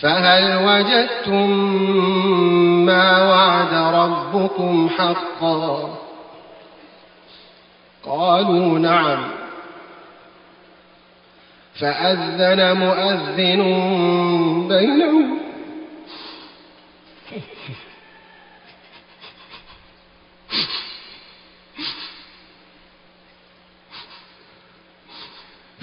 فهل وجدتم ما وعد ربكم حقا؟ قالوا نعم. فأذن مؤذن بينهم.